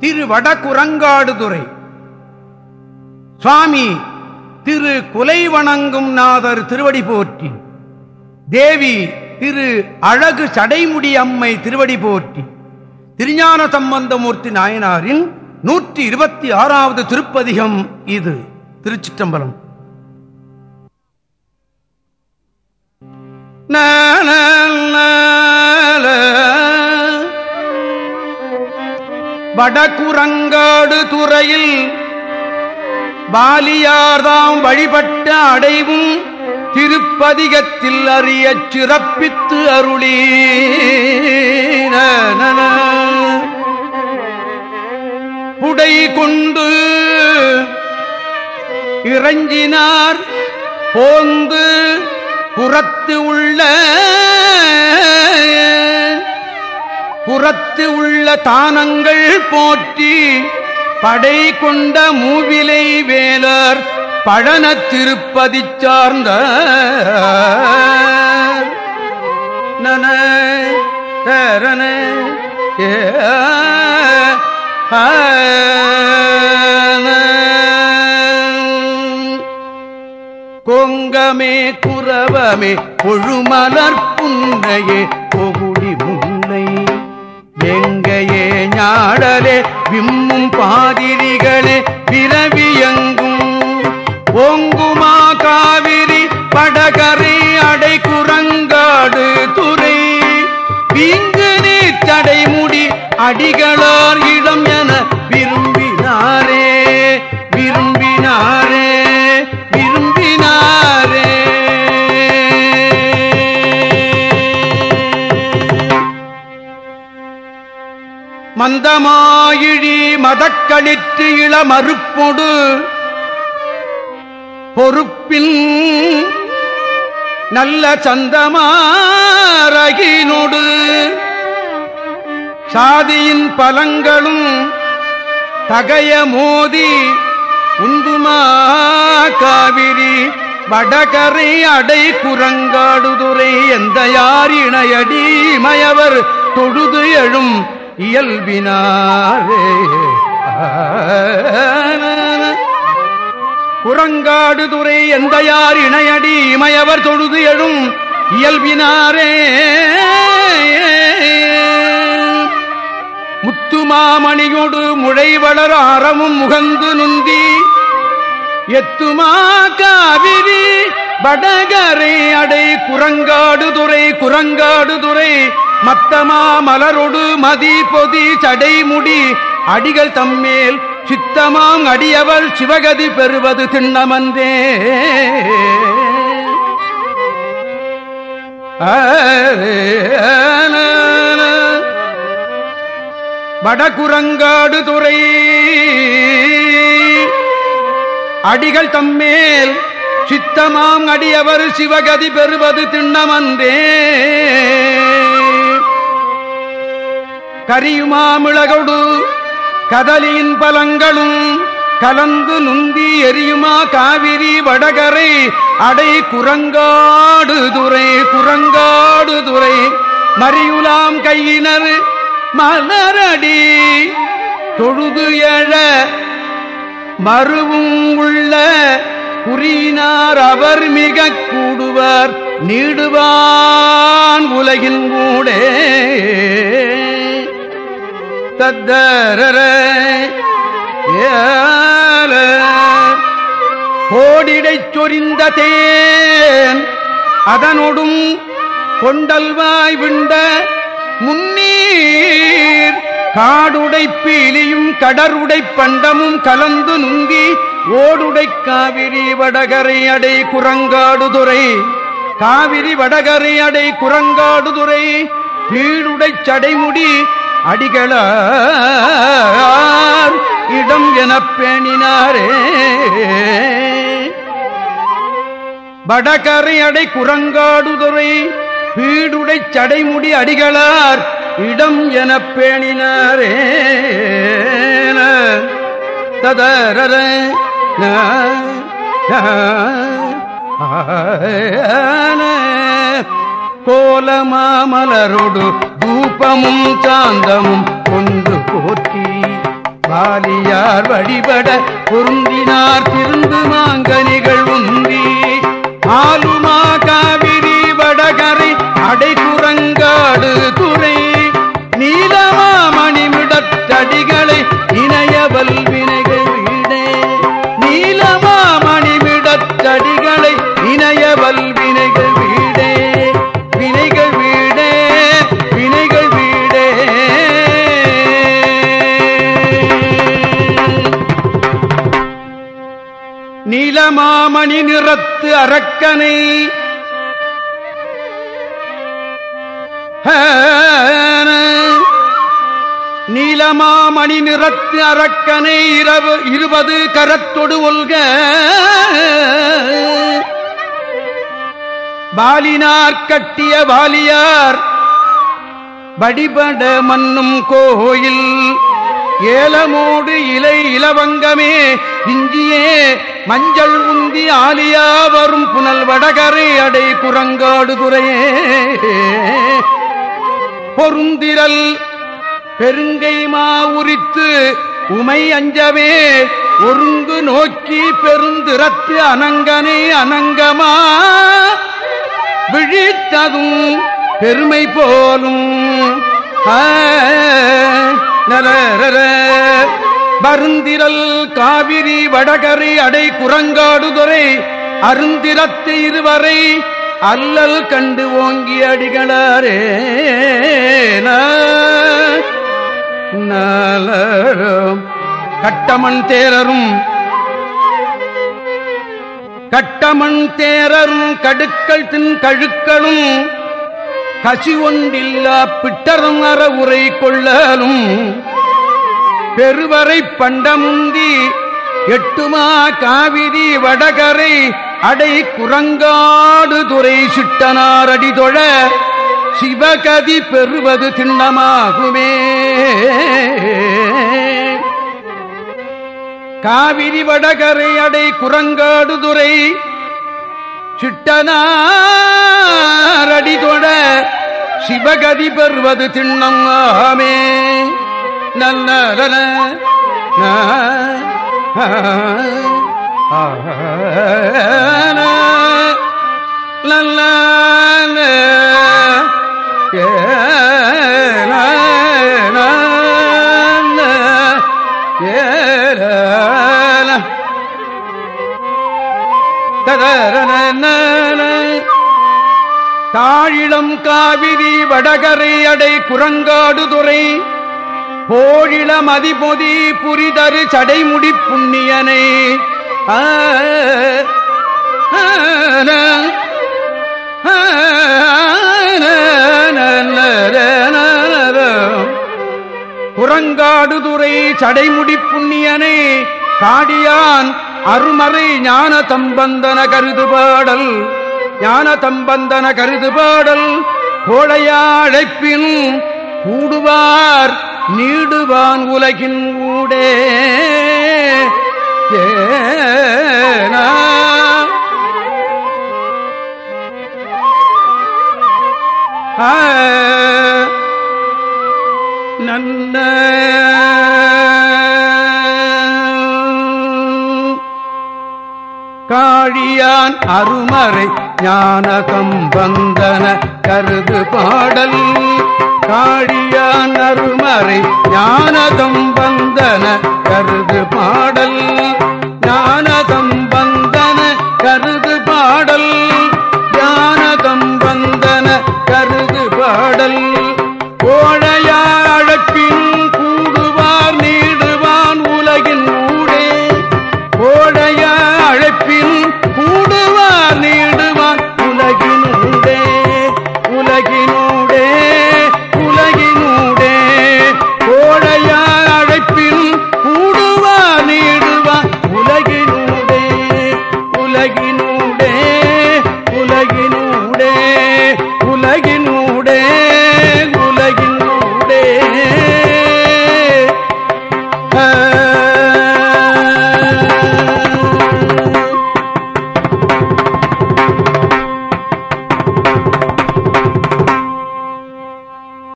திரு வடகுரங்காடுதுறை சுவாமி திரு குலை வணங்கும் நாதர் திருவடி போற்றி தேவி திரு அழகு சடைமுடி அம்மை திருவடி போற்றி திருஞான சம்பந்தமூர்த்தி நாயனாரின் நூற்றி இருபத்தி ஆறாவது திருப்பதிகம் இது. திருச்சிற்றம்பலம். வடகுரங்காடு துறையில் பாலியார்தாம் வழிபட்ட அடைவும் திருப்பதிகத்தில் அறிய சிறப்பித்து அருளி புடை கொண்டு இறஞ்சினார் போந்து புறத்து உள்ள புறத்து உள்ள தானங்கள் போற்றி படை கொண்ட மூவிலை வேலர் பழன திருப்பதி சார்ந்த நன ஏ கொங்கமே குரவமே கொழுமலர் புன்னையே எங்கையே ஞாடலே விம்மும் பாதிரிகள். மந்தமாயிழி மதக்களிற்று இள மறுப்பொடு பொறுப்பின் நல்ல சந்தமாரகினோடு சாதியின் பலங்களும் தகைய மோதி உந்துமா காவிரி வடகரை அடை குரங்காடுதுரை எந்த யார் இணையடி மயவர் தொழுது எழும் இயல்பினாரே குரங்காடுதுறை எந்த யார் இணையடி இமையவர் தொழுது எழும் இயல்பினாரே. முத்துமாமணியோடு முழை வளர அறமும் முகந்து நுந்தி எத்துமா காவிரி வடகரை அடை குரங்காடுதுறை குரங்காடுதுறை மத்தமா மலரொடு மதி பொதி சடைமுடி அடிகள் தம்மேல் சித்தமாம் அடியவள் சிவகதி பெறுவது திண்ணமந்தே வடகுரங்காடு துறை அடிகள் தம்மேல் சித்தமாம் அடியவர் சிவகதி பெறுவது திண்ணமன்றே. கரியுமாமிளகொடு கதலியின் பலங்களும் கலந்து நுந்தி எரியுமா காவிரி வடகரை. அடை குரங்காடு துறை குரங்காடு துறை. மறியுலாம் கையினர் மலரடி. தொழுது எழ மறுவும் உள்ள குறியினார் அவர் மிக கூடுவர். நீடுவான் உலகின் கூடே தத்தர கோடிடை சொரிந்த தேன் அதனொடும் கொண்டல்வாய் விண்ட முன்னீர். காடுடை பீலியும் கடருடை பண்டமும் கலந்து நுங்கி ஓடுடை காவிரி வடகரை அடை குரங்காடுதுறை. காவிரி வடகரை அடை குரங்காடுதுறை. பீடுடை சடைமுடி அடிகளார் இடம் எனப் பேணினாரே. வடகரை அடை குரங்காடுதுறை. பீடுடை சடைமுடி அடிகளார் இடம் எனப் பேணினாரே. ததர கோலமாமலரோடு தூபமும் சாந்தமும் கொண்டு போற்றி. பாலியார் வழிபட பொருந்தினார் திருந்து மாங்க அறத்து அரக்கனை. நீலமாமணி நிறத்து அரக்கனை இரவு இருபது கரத்தொடு ஒல்க. பாலினார் கட்டிய வாலியார் வடிபட மன்னும் கோயில். ஏலமோடு இலை இலவங்கமே இஞ்சியே மஞ்சள் உந்தி ஆலியா வரும் புனல் வடகரை அடை குரங்காடு துறையே. பொருந்திரல் பெருங்கை மா உரித்து உமை அஞ்சவே ஒருங்கு நோக்கி பெருந்திறத்து அனங்கனை அனங்கமா. விழித்ததும் பெருமை போலும். நரர வருந்திரல் காவிரி வடகரை அடை குரங்காடுதுறை அருந்திரத்து இருவரை அல்லல் கண்டு ஓங்கி அடிகளாரே நலரும். கட்டமண் தேரரும் கட்டமண் தேரரும் கடுக்கள் தின் கழுக்களும் கசி ஒன்றில்லா பிட்டரும் அற உரை கொள்ளலும். பெருவரை பண்டமுந்தி எட்டுமா காவிரி வடகரை அடை குரங்காடு துறை சிட்டனார் தொழ சிவகதி பெறுவது திண்ணமாகுமே. காவிரி வடகரை அடை குரங்காடு துறை சிட்டனாரடி தொழ சிவகதி பெறுவது திண்ணம் ஆமே தாழிளம் காவிரி வடகரை அடை குரங்காடுதுறை போழிள மதிபொதி புரிதரு சடைமுடி புண்ணியனை. புறங்காடுதுறை சடைமுடி புண்ணியனை. காடியான் அருமறை ஞான தம்பந்தன கருதுபாடல். ஞான தம்பந்தன கருதுபாடல். கோழையா அழைப்பின் கூடுவார் நீடுவான் உலகின் ஊடே. ஏனா. நன்ன. காழியான் அருமறை ஞானகம் வந்தன கருது பாடல். காழியான் அருமறை ஞானதம் வந்தன கருது பாடல்.